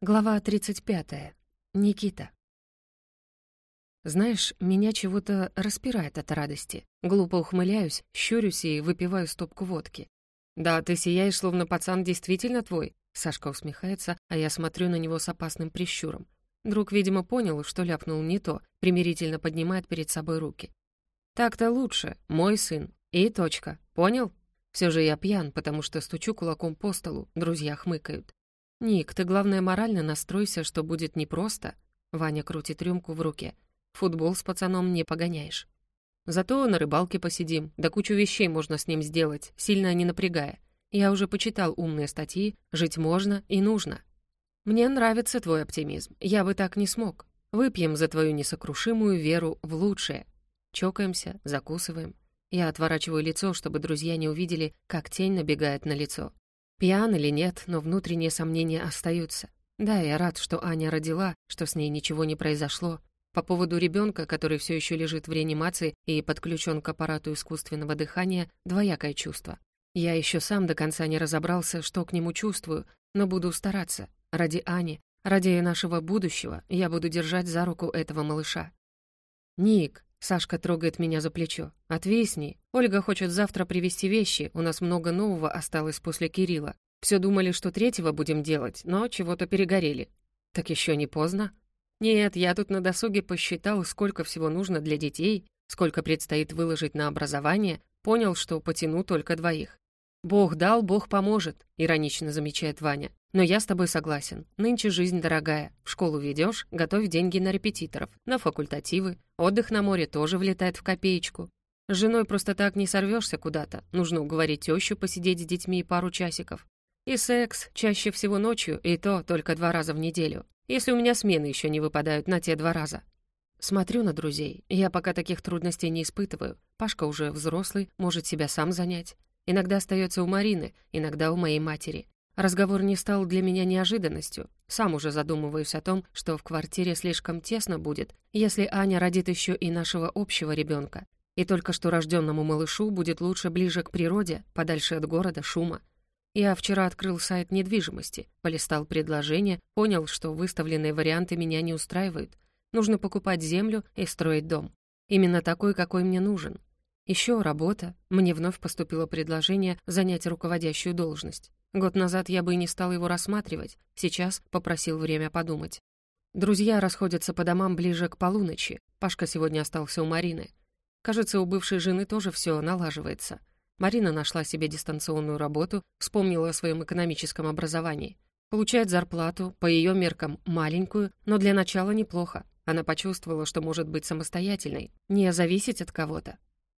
Глава 35. Никита. Знаешь, меня чего-то распирает от радости. Глупо ухмыляюсь, щурюсь и выпиваю стопку водки. «Да, ты сияешь, словно пацан действительно твой», — Сашка усмехается, а я смотрю на него с опасным прищуром. Друг, видимо, понял, что ляпнул не то, примирительно поднимает перед собой руки. «Так-то лучше, мой сын. И точка. Понял?» Все же я пьян, потому что стучу кулаком по столу, друзья хмыкают. «Ник, ты, главное, морально настройся, что будет непросто». Ваня крутит рюмку в руке. «Футбол с пацаном не погоняешь. Зато на рыбалке посидим, да кучу вещей можно с ним сделать, сильно не напрягая. Я уже почитал умные статьи, жить можно и нужно. Мне нравится твой оптимизм, я бы так не смог. Выпьем за твою несокрушимую веру в лучшее. Чокаемся, закусываем. Я отворачиваю лицо, чтобы друзья не увидели, как тень набегает на лицо. Пьян или нет, но внутренние сомнения остаются. Да, я рад, что Аня родила, что с ней ничего не произошло. По поводу ребенка, который все еще лежит в реанимации и подключен к аппарату искусственного дыхания, двоякое чувство. Я еще сам до конца не разобрался, что к нему чувствую, но буду стараться. Ради Ани, ради нашего будущего, я буду держать за руку этого малыша. «Ник», Сашка трогает меня за плечо. «Отвисни. Ольга хочет завтра привезти вещи, у нас много нового осталось после Кирилла. Все думали, что третьего будем делать, но чего-то перегорели. Так еще не поздно?» «Нет, я тут на досуге посчитал, сколько всего нужно для детей, сколько предстоит выложить на образование, понял, что потяну только двоих. «Бог дал, Бог поможет», — иронично замечает Ваня. «Но я с тобой согласен. Нынче жизнь дорогая. В школу ведешь, готовь деньги на репетиторов, на факультативы. Отдых на море тоже влетает в копеечку. С женой просто так не сорвешься куда-то. Нужно уговорить тещу посидеть с детьми пару часиков. И секс чаще всего ночью, и то только два раза в неделю. Если у меня смены еще не выпадают на те два раза. Смотрю на друзей. Я пока таких трудностей не испытываю. Пашка уже взрослый, может себя сам занять. Иногда остается у Марины, иногда у моей матери. Разговор не стал для меня неожиданностью. Сам уже задумываюсь о том, что в квартире слишком тесно будет, если Аня родит еще и нашего общего ребенка. И только что рожденному малышу будет лучше ближе к природе, подальше от города, шума. Я вчера открыл сайт недвижимости, полистал предложения, понял, что выставленные варианты меня не устраивают. Нужно покупать землю и строить дом. Именно такой, какой мне нужен. Еще работа. Мне вновь поступило предложение занять руководящую должность. Год назад я бы и не стал его рассматривать, сейчас попросил время подумать. Друзья расходятся по домам ближе к полуночи. Пашка сегодня остался у Марины. Кажется, у бывшей жены тоже все налаживается. Марина нашла себе дистанционную работу, вспомнила о своем экономическом образовании. Получает зарплату, по ее меркам, маленькую, но для начала неплохо. Она почувствовала, что может быть самостоятельной, не зависеть от кого-то.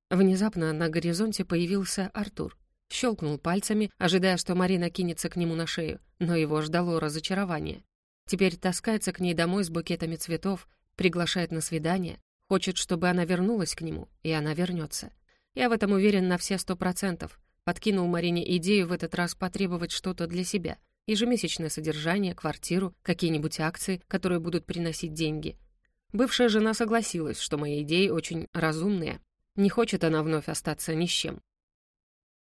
Внезапно на горизонте появился Артур. Щелкнул пальцами, ожидая, что Марина кинется к нему на шею, но его ждало разочарование. Теперь таскается к ней домой с букетами цветов, приглашает на свидание, хочет, чтобы она вернулась к нему, и она вернется. Я в этом уверен на все сто процентов. Подкинул Марине идею в этот раз потребовать что-то для себя. Ежемесячное содержание, квартиру, какие-нибудь акции, которые будут приносить деньги. Бывшая жена согласилась, что мои идеи очень разумные, не хочет она вновь остаться ни с чем.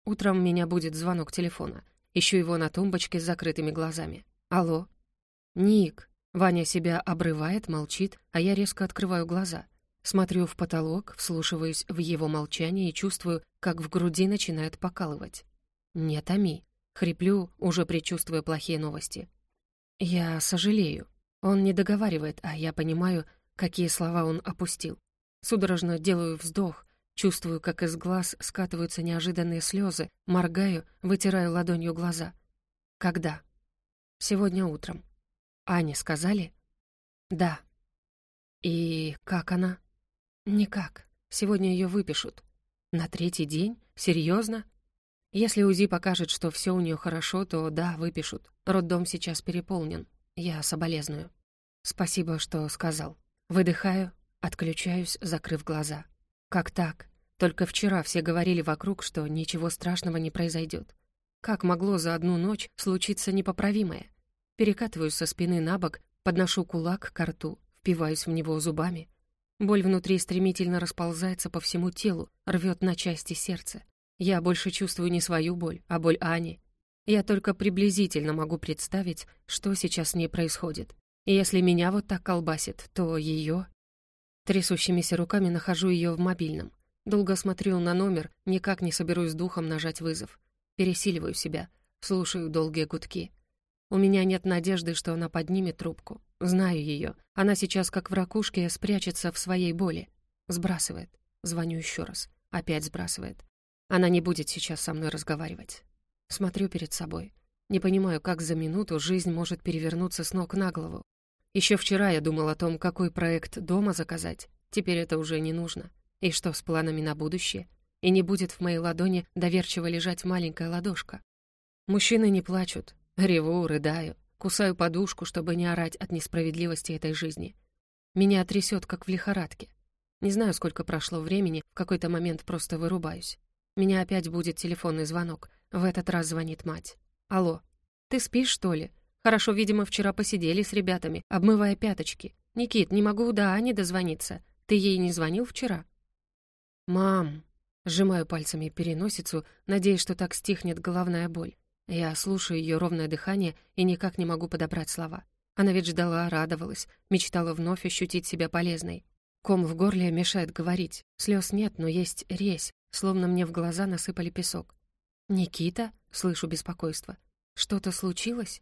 Утром меня будет звонок телефона. Ищу его на тумбочке с закрытыми глазами. Алло? Ник. Ваня себя обрывает, молчит, а я резко открываю глаза. Смотрю в потолок, вслушиваюсь в его молчание и чувствую, как в груди начинает покалывать. «Не томи». Хриплю, уже предчувствуя плохие новости. «Я сожалею». Он не договаривает, а я понимаю, какие слова он опустил. Судорожно делаю вздох, Чувствую, как из глаз скатываются неожиданные слезы, моргаю, вытираю ладонью глаза. Когда? Сегодня утром. Ане сказали? Да. И как она? Никак. Сегодня ее выпишут. На третий день? Серьезно? Если УЗИ покажет, что все у нее хорошо, то да, выпишут. Роддом сейчас переполнен. Я соболезную. Спасибо, что сказал. Выдыхаю, отключаюсь, закрыв глаза. Как так? Только вчера все говорили вокруг, что ничего страшного не произойдет. Как могло за одну ночь случиться непоправимое? Перекатываюсь со спины на бок, подношу кулак к рту, впиваюсь в него зубами. Боль внутри стремительно расползается по всему телу, рвет на части сердце. Я больше чувствую не свою боль, а боль Ани. Я только приблизительно могу представить, что сейчас с ней происходит. И если меня вот так колбасит, то ее... Трясущимися руками нахожу ее в мобильном. Долго смотрю на номер, никак не соберусь духом нажать вызов. Пересиливаю себя, слушаю долгие гудки. У меня нет надежды, что она поднимет трубку. Знаю ее. Она сейчас, как в ракушке, спрячется в своей боли. Сбрасывает. Звоню еще раз. Опять сбрасывает. Она не будет сейчас со мной разговаривать. Смотрю перед собой. Не понимаю, как за минуту жизнь может перевернуться с ног на голову. Еще вчера я думал о том, какой проект дома заказать. Теперь это уже не нужно. И что с планами на будущее? И не будет в моей ладони доверчиво лежать маленькая ладошка. Мужчины не плачут. Реву, рыдаю. Кусаю подушку, чтобы не орать от несправедливости этой жизни. Меня трясет, как в лихорадке. Не знаю, сколько прошло времени, в какой-то момент просто вырубаюсь. Меня опять будет телефонный звонок. В этот раз звонит мать. «Алло, ты спишь, что ли? Хорошо, видимо, вчера посидели с ребятами, обмывая пяточки. Никит, не могу до Ани дозвониться. Ты ей не звонил вчера?» «Мам!» Сжимаю пальцами переносицу, надеясь, что так стихнет головная боль. Я слушаю ее ровное дыхание и никак не могу подобрать слова. Она ведь ждала, радовалась, мечтала вновь ощутить себя полезной. Ком в горле мешает говорить. Слез нет, но есть резь, словно мне в глаза насыпали песок. «Никита?» — слышу беспокойство. «Что-то случилось?»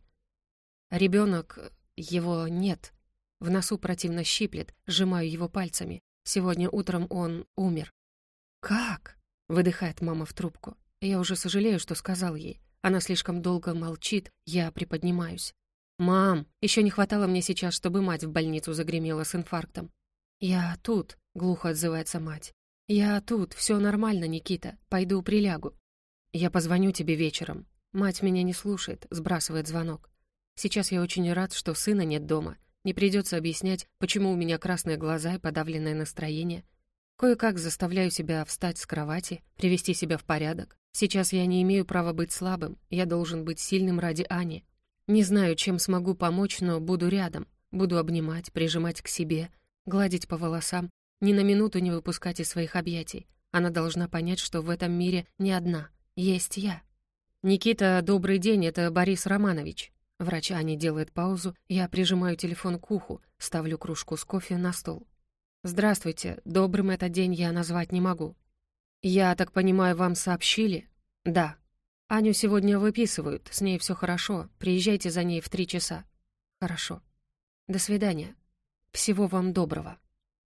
Ребенок, его нет. В носу противно щиплет, сжимаю его пальцами. Сегодня утром он умер. «Как?» — выдыхает мама в трубку. Я уже сожалею, что сказал ей. Она слишком долго молчит, я приподнимаюсь. «Мам, еще не хватало мне сейчас, чтобы мать в больницу загремела с инфарктом». «Я тут», — глухо отзывается мать. «Я тут, все нормально, Никита, пойду прилягу». «Я позвоню тебе вечером». Мать меня не слушает, сбрасывает звонок. Сейчас я очень рад, что сына нет дома. Не придется объяснять, почему у меня красные глаза и подавленное настроение. Кое-как заставляю себя встать с кровати, привести себя в порядок. Сейчас я не имею права быть слабым, я должен быть сильным ради Ани. Не знаю, чем смогу помочь, но буду рядом. Буду обнимать, прижимать к себе, гладить по волосам, ни на минуту не выпускать из своих объятий. Она должна понять, что в этом мире не одна, есть я. «Никита, добрый день, это Борис Романович». Врач Ани делает паузу, я прижимаю телефон к уху, ставлю кружку с кофе на стол. «Здравствуйте, добрым этот день я назвать не могу. «Я так понимаю, вам сообщили?» «Да». «Аню сегодня выписывают, с ней все хорошо. Приезжайте за ней в три часа». «Хорошо. До свидания. Всего вам доброго».